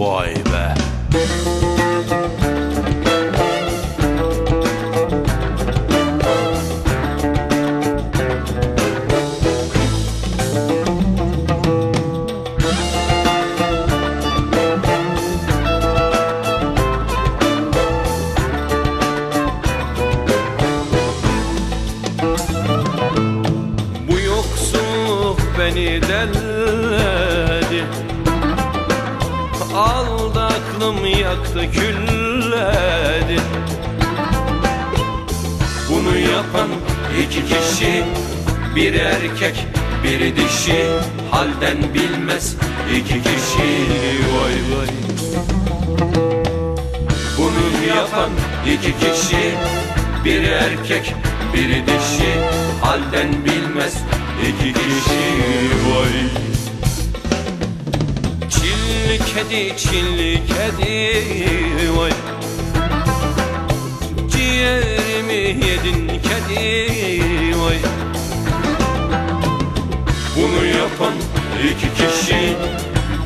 Vay be. Bu yoksulluk beni delledi Aldı aklım yaktı külledi Bunu yapan iki kişi Bir erkek biri dişi. Halden bilmez iki kişi. Vay vay. Bunu yapan iki kişi Bir erkek biri dişi. Halden bilmez iki kişi. Vay kedi çilli kedi Vay. Ciğerimi yedin kedi Vay. Bunu yapan iki kişi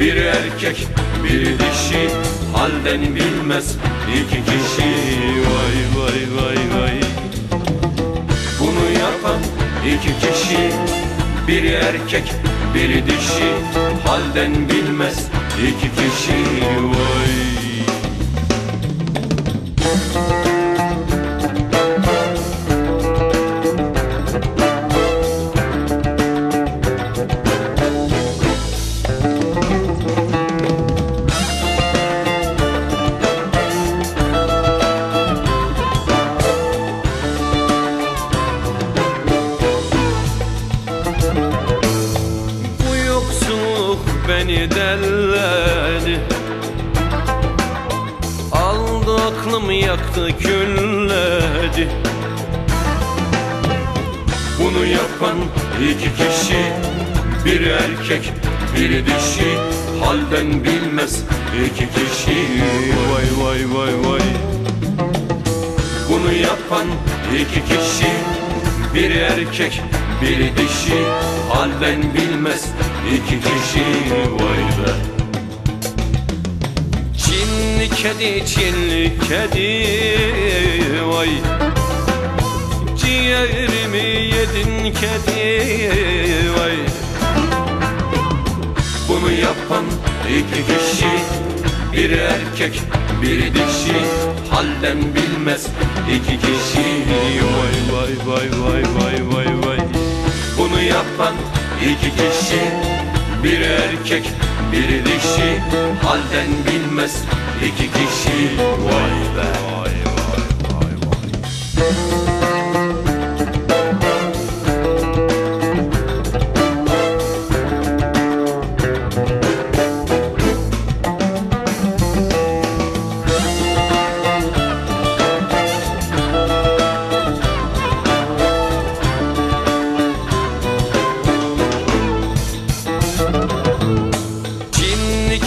Bir erkek bir dişi. Halden bilmez iki kişi Vay vay vay vay. Bunu yapan iki kişi Bir erkek bir dişi. Halden bilmez iki kişi Vay beni delledi Aldı aklımı yaktı külledi Bunu yapan iki kişi Bir erkek bir dişi. Halden bilmez iki kişi. Vay vay vay vay. Bunu yapan iki kişi Bir erkek bir dişi Halden bilmez iki kişi Vay be. Çinli kedi Çinli kedi Vay. Ciğerimi yedin kedi Vay. Bunu yapan iki kişi Bir erkek bir dişi Halden bilmez iki kişi Vay vay vay vay vay vay yapan iki kişi. Bir erkek bir dişi. Halden bilmez iki kişi. Vay be. vay Çinli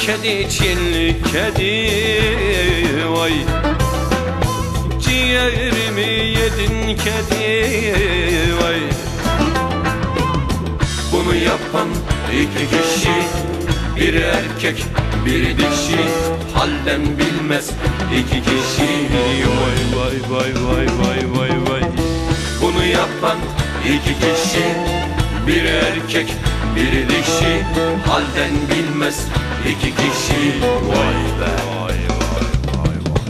kedi Çinli kedi Vay. Ciğerimi yedin kedi Vay. Bunu yapan iki kişi Bir erkek bir dişi. Halden bilmez iki kişi. Vay vay vay vay vay vay vay. Bunu yapan iki kişi bir erkek bir dişi Halden bilmez iki kişi Vay be vay vay vay